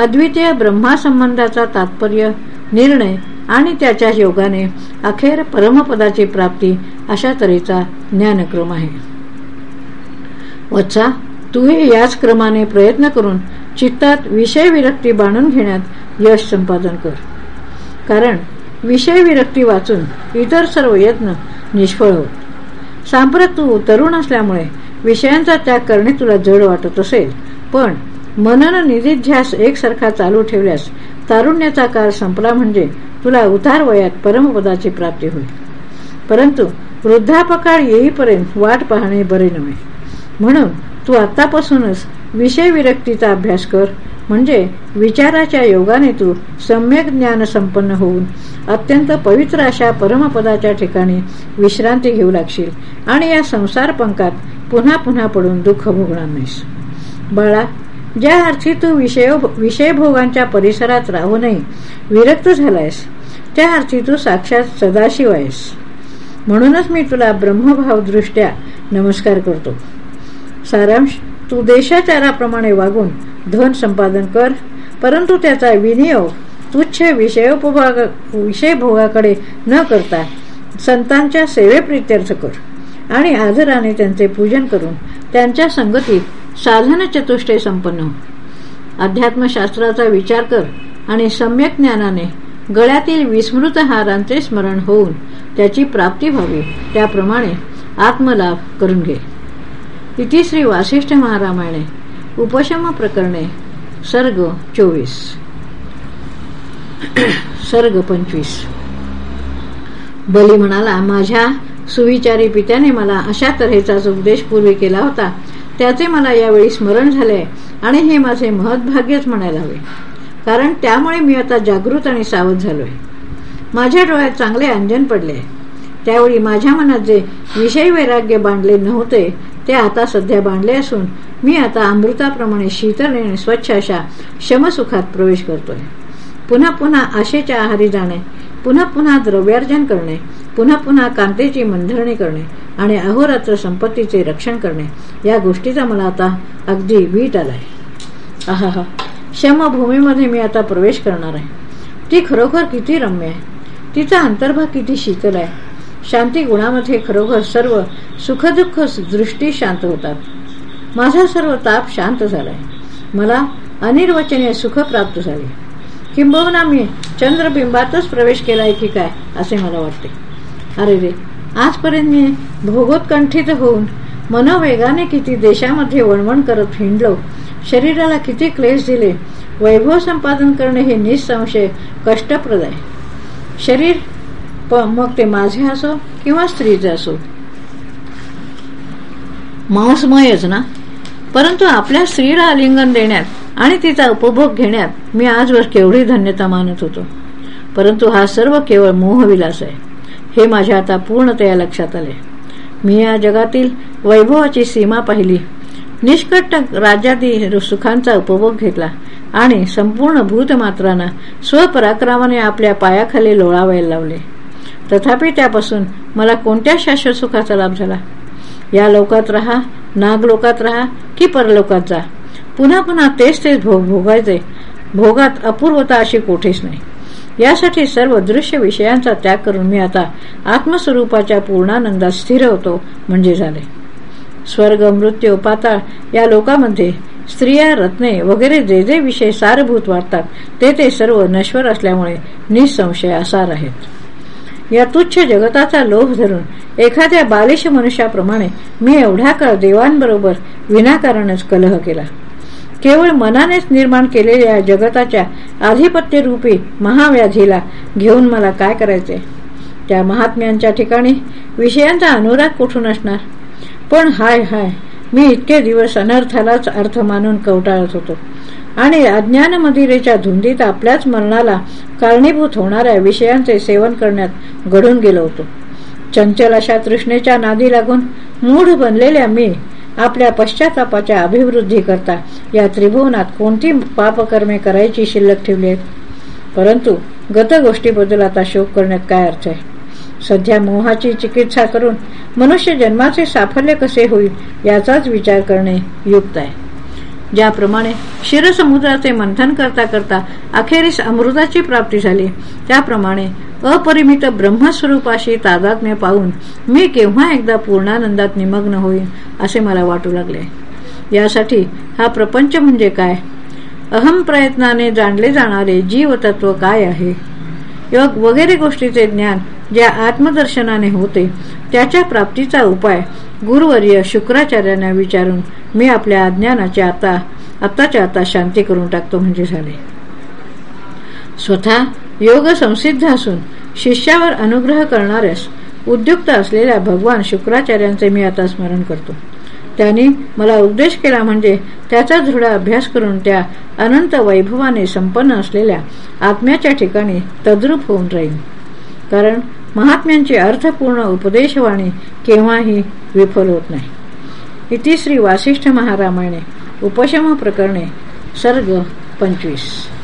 अद्वितीय ब्रह्मासंबंधाचा तात्पर्य निर्णय आणि त्याच्या योगाने अखेर परमपदाची प्राप्ती अशा तऱ्हेचा ज्ञानक्रम आहे. वत्सा तूही याच क्रमाने प्रयत्न करून चित्तात विषय विरक्ती बांधून घेण्यात यश संपादन कर. कारण विषय विरक्ती वाचून इतर सर्व यत्न निष्फळ होत. सांप्रत तू तरुण असल्यामुळे विषयांचा त्याग करणे तुला जड वाटत असेल. पण मनन निधिध्यास एकसारखा चालू ठेवल्यास तारुण्याचा काळ संपला म्हणजे तुला उतार वयात परमपदाची प्राप्ती होईल. परंतु वृद्धापकाळ येईपर्यंत वाट पाहणे बरे नव्हे. म्हणून तू आतापासूनच विषय विरक्तीचा अभ्यास कर. म्हणजे विचाराच्या योगाने तू सम्यक ज्ञान संपन्न होऊन अत्यंत पवित्र अशा परमपदाच्या ठिकाणी विश्रांती घेऊ लागशील आणि या संसार पंकात पुन्हा पुन्हा पडून दुःख भोगणार नाहीस. बाळा ज्या अर्थी तू विषय विषयभोगांच्या परिसरात राहूनही विरक्त झालायस त्या अर्थी तू साक्षात सदाशिव आहेस. म्हणूनच मी तुला ब्रह्मभावदृष्ट्या नमस्कार करतो. सारांश तू देशाचाराप्रमाणे वागून धन संपादन कर परंतु त्याचा विनियोग तुच्छ विषयोपभाग विषयभोगाकडे न करता संतांच्या सेवेप्रित्यर्थ कर आणि आदराने त्यांचे पूजन करून त्यांच्या संगतीत साधन चतुष्टय संपन्न हो. अध्यात्मशास्त्राचा विचार कर आणि सम्यक ज्ञानाने गळ्यातील विस्मृत हारांचे स्मरण होऊन त्याची प्राप्ती व्हावी. त्याप्रमाणे आत्मलाभ करून घे. इति श्री वासिष्ठ महारामायणे उपशम प्रकरणे सर्ग चोवीस. सर्ग पंचवीस. बली म्हणाला माझ्या सुविचारी पित्याने मला अशा तऱ्हेचाच उपदेश पूर्वी केला होता त्याचे मला यावेळी स्मरण झाले आणि हे माझे महत्भाग्यच म्हणायला हवे. कारण त्यामुळे मी आता जागृत आणि सावध झालोय. माझ्या डोळ्यात चांगले अंजन पडले. त्यावेळी माझ्या मनात जे विषय वैराग्य बांधले नव्हते ते आता सध्या बांधले असून मी आता अमृताप्रमाणे शीतल आणि स्वच्छ अशा शमसुखात प्रवेश करतोय. पुन्हा पुन्हा आशेच्या आहारी जाणे पुन्हा पुन्हा द्रव्यार्जन करणे पुन्हा पुन्हा कांतेची मंधरणी करणे आणि अहोरात्र संपत्तीचे रक्षण करणे या गोष्टीचा मला आता अगदी वीट आलाय. आहा शमभूमीमध्ये मी आता प्रवेश करणार आहे. ती खरोखर किती रम्य आहे. तिचा अंतर्भाग किती शीतल आहे. शांती गुणामध्ये खरोखर सर्व सुखदुःख दृष्टी शांत होतात. माझा सर्व ताप शांत झालाय. मला अनिर्वचनीय सुख प्राप्त झाले. किंबहुना मी चंद्रबिंबातच प्रवेश केलाय की काय असे मला वाटते. अरे रे आजपर्यंत मी भोगोत्कंठित होऊन मनोवेगाने किती देशामध्ये वणवण करत हिंडलो शरीराला किती क्लेश दिले वैभव संपादन करणे हे निसंशय कष्टप्रद आहे. शरीर पण मग ते माझे असो किंवा स्त्रीचे असो. मांसमयच ना? परंतु आपल्या स्त्रीला आलिंगन देण्यात आणि तिचा उपभोग घेण्यात मी आजवर केवढी धन्यता मानत होतो. परंतु हा सर्व केवळ मोहविलास आहे. हे माझ्या आता पूर्णतया लक्षात आले. मी या जगातील वैभवाची सीमा पाहिली. निष्कट राज्यातील सुखांचा उपभोग घेतला आणि संपूर्ण भूतमात्रांना स्वपराक्रमाने आपल्या पायाखाली लोळावायला लावले. तथापि त्यापासून मला कोणत्या शाश्वत सुखाचा लाभ झाला? या लोकात राहा नाग लोकात राहा की परलोकात जा. पुन्हा पुन्हा तेच तेच भोग भोगायचे. भोगात अपूर्वता अशी कोठेच नाही. यासाठी सर्व दृश्य विषयांचा त्याग करून मी आता आत्मस्वरूपाच्या पूर्णानंदात स्थिर होतो म्हणजे झाले. स्वर्ग मृत्यू पाताळ या लोकांमध्ये स्त्रिया रत्ने वगैरे जे जे विषय सारभूत वाटतात ते ते सर्व नश्वर असल्यामुळे निसंशय असार आहेत. या तुच्छ जगताचा लोभ धरून एखाद्या बालिश मनुष्याप्रमाणे मी एवढ्या काळ देवांबरोबर विनाकारणच कलह केला. केवळ मनानेच निर्माण केलेल्या जगताच्या आधिपत्यरूपी महाव्याधीला घेऊन मला काय करायचे? त्या महात्म्यांच्या ठिकाणी विषयांचा अनुराग कुठून असणार? पण हाय हाय मी इतके दिवस अनर्थालाच अर्थ मानून कवटाळत होतो. आणि अज्ञान मदिरेच्या धुंदीत आपल्याच मरणाला कारणीभूत होणाऱ्या विषयांचे सेवन करण्यात घडून गेलो होतो. चंचल अशा तृष्णेच्या नादी लागून मूढ बनलेल्या मी आपल्या पश्चातापाच्या अभिवृद्धी करता या त्रिभुवनात कोणती पापकर्मे करायची शिल्लक ठेवली आहेत? परंतु गत गोष्टीबद्दल आता शोक करण्यात काय अर्थ आहे? सध्या मोहाची चिकित्सा करून मनुष्य जन्माचे साफल्य कसे होईल याचाच विचार करणे युक्त आहे. ज्याप्रमाणे क्षीरसमुद्राचे मंथन करता करता अखेरीस अमृताची प्राप्ती झाली. त्याप्रमाणे अपरिमित ब्रह्मस्वरूपाशी तादात्म्य पाहून मी केव्हा एकदा पूर्णानंदात निमग्न होईल असे मला वाटू लागले. यासाठी हा प्रपंच म्हणजे काय? अहम प्रयत्नाने जाणले जाणारे जीवतत्व काय आहे? योग वगैरे गोष्टीचे ज्ञान ज्या आत्मदर्शनाने होते त्याच्या प्राप्तीचा उपाय गुरुवर्य शुक्राचार्यांना विचारून मी आपल्या अज्ञानाची आता आत्ताच्या आता शांती करून टाकतो म्हणजे झाले. स्वतः योग संसिद्ध असून शिष्यावर अनुग्रह करणाऱ्यास उद्युक्त असलेल्या भगवान शुक्राचार्यांचे मी आता स्मरण करतो. त्याने मला उपदेश केला म्हणजे त्याचा दृढ अभ्यास करून त्या अनंत वैभवाने संपन्न असलेल्या आत्म्याच्या ठिकाणी तद्रूप होऊन राहील कारण महात्म्यांची अर्थपूर्ण उपदेशवाणी केव्हाही विफल होत नाही. इतिश्री वासिष्ठ महारामायणे उपशम प्रकरणे सर्ग पंचवीस.